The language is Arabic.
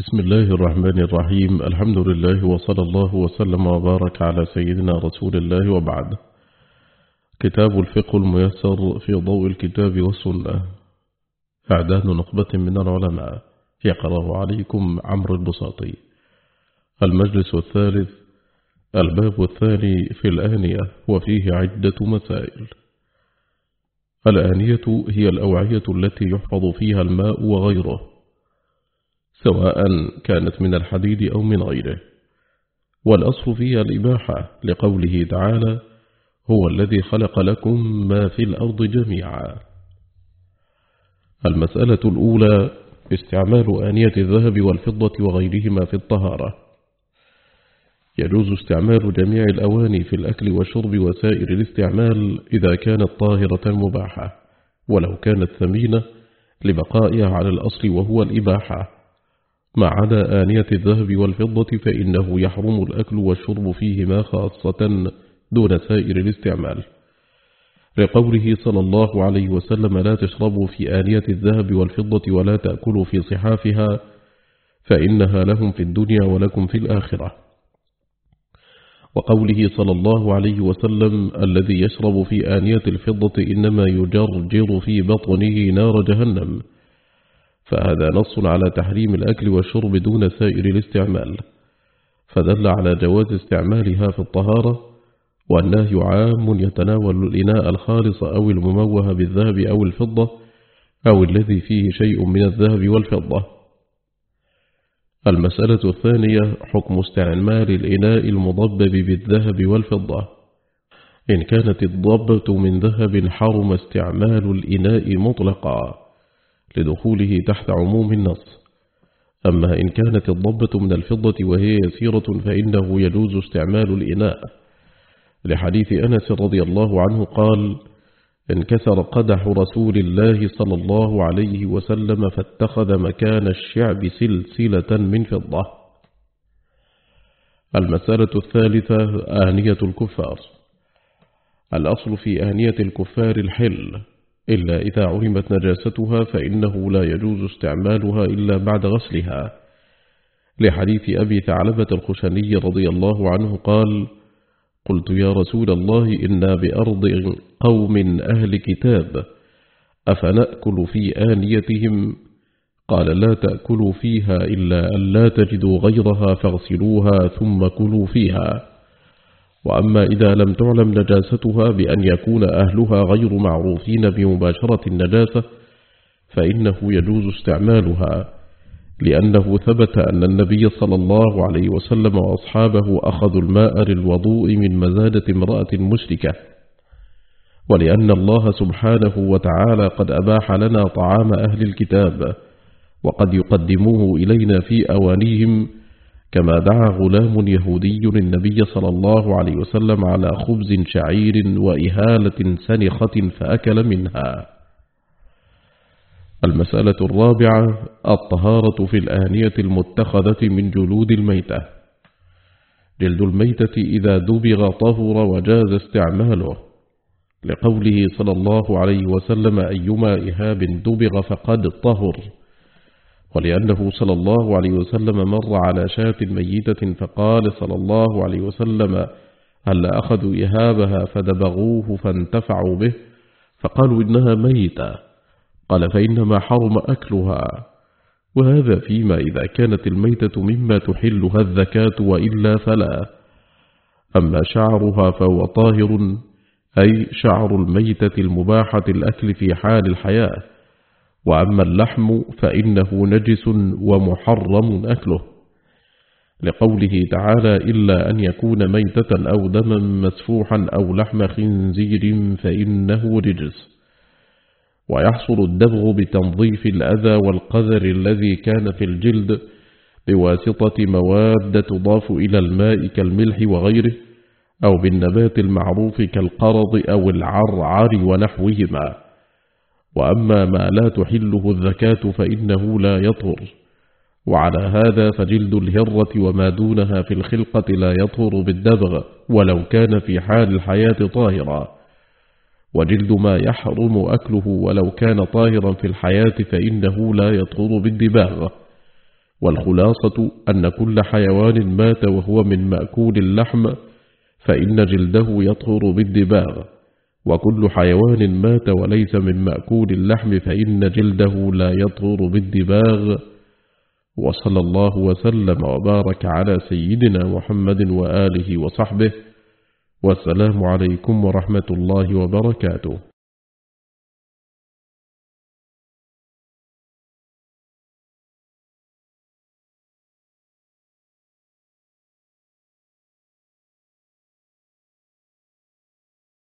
بسم الله الرحمن الرحيم. الحمد لله وصلى الله وسلم وبارك على سيدنا رسول الله وبعد. كتاب الفقه الميسر في ضوء الكتاب والسنة. إعداد نقبة من العلماء. يقرأ عليكم عمرو البساطي. المجلس الثالث. الباب الثاني في الآنية وفيه عدة مسائل. الآنية هي الأوعية التي يحفظ فيها الماء وغيره. سواء كانت من الحديد أو من غيره. والأصل فيها الإباحة لقوله تعالى هو الذي خلق لكم ما في الأرض جميعا. المسألة الأولى استعمال آنية الذهب والفضة وغيرهما في الطهارة. يجوز استعمال جميع الأواني في الأكل والشرب وسائر الاستعمال إذا كانت طاهرة مباحة ولو كانت ثمينة لبقائها على الأصل وهو الإباحة. ما عدا آنية الذهب والفضة فإنه يحرم الأكل والشرب فيهما خاصة دون سائر الاستعمال. لقوله صلى الله عليه وسلم لا تشربوا في آنية الذهب والفضة ولا تأكلوا في صحافها فإنها لهم في الدنيا ولكم في الآخرة. وقوله صلى الله عليه وسلم الذي يشرب في آنية الفضة إنما يجرجر في بطنه نار جهنم. فهذا نص على تحريم الأكل والشرب دون سائر الاستعمال. فدل على جواز استعمالها في الطهارة والنهي عام يتناول الإناء الخالص أو المموه بالذهب أو الفضة أو الذي فيه شيء من الذهب والفضة. المسألة الثانية حكم استعمال الإناء المضبب بالذهب والفضة. إن كانت الضبة من ذهب حرم استعمال الإناء مطلقا. لدخوله تحت عموم النص. أما إن كانت الضبة من الفضة وهي يسيرة فإنه يجوز استعمال الإناء. لحديث أنس رضي الله عنه قال انكسر قدح رسول الله صلى الله عليه وسلم فاتخذ مكان الشعب سلسلة من فضة. المسألة الثالثة آنية الكفار. الأصل في آنية الكفار الحل. إلا إذا علمت نجاستها فإنه لا يجوز استعمالها إلا بعد غسلها. لحديث أبي ثعلبة الخشني رضي الله عنه قال قلت يا رسول الله إنا بأرض قوم أهل كتاب أفنأكل في آنيتهم؟ قال لا تأكلوا فيها إلا أن لا تجدوا غيرها فاغسلوها ثم كلوا فيها. وأما إذا لم تعلم نجاستها بأن يكون أهلها غير معروفين بمباشرة النجاسة فإنه يجوز استعمالها لأنه ثبت أن النبي صلى الله عليه وسلم وأصحابه أخذوا الماء للوضوء من مزادة امرأة مشركة. ولأن الله سبحانه وتعالى قد أباح لنا طعام أهل الكتاب وقد يقدموه إلينا في أوانيهم كما دعا غلام يهودي النبي صلى الله عليه وسلم على خبز شعير وإهالة سنخة فأكل منها. المسألة الرابعة الطهارة في الآنية المتخذة من جلود الميتة. جلد الميتة إذا دبغ طهر وجاز استعماله. لقوله صلى الله عليه وسلم أيما إهاب دبغ فقد طهر. ولأنه صلى الله عليه وسلم مر على شاة ميتة فقال صلى الله عليه وسلم هل أخذوا إهابها فدبغوه فانتفعوا به؟ فقالوا إنها ميتة. قال فإنما حرم أكلها. وهذا فيما إذا كانت الميتة مما تحلها الذكاة وإلا فلا. أما شعرها فهو طاهر أي شعر الميتة المباحة الأكل في حال الحياة. وأما اللحم فإنه نجس ومحرم أكله. لقوله تعالى إلا أن يكون ميتة أو دما مسفوحا أو لحم خنزير فإنه رجس. ويحصل الدبغ بتنظيف الأذى والقذر الذي كان في الجلد بواسطة مواد تضاف إلى الماء كالملح وغيره أو بالنبات المعروف كالقرض أو العرعر ونحوهما. وأما ما لا تحله الذكاة فإنه لا يطهر. وعلى هذا فجلد الهرة وما دونها في الخلقة لا يطهر بالدبغ ولو كان في حال الحياة طاهرا. وجلد ما يحرم أكله ولو كان طاهرا في الحياة فإنه لا يطهر بالدباغ. والخلاصة أن كل حيوان مات وهو من مأكول اللحم فإن جلده يطهر بالدباغ. وكل حيوان مات وليس من مأكول اللحم فإن جلده لا يطهر بالدباغ وصلى الله وسلم وبارك على سيدنا محمد وآله وصحبه. والسلام عليكم ورحمة الله وبركاته.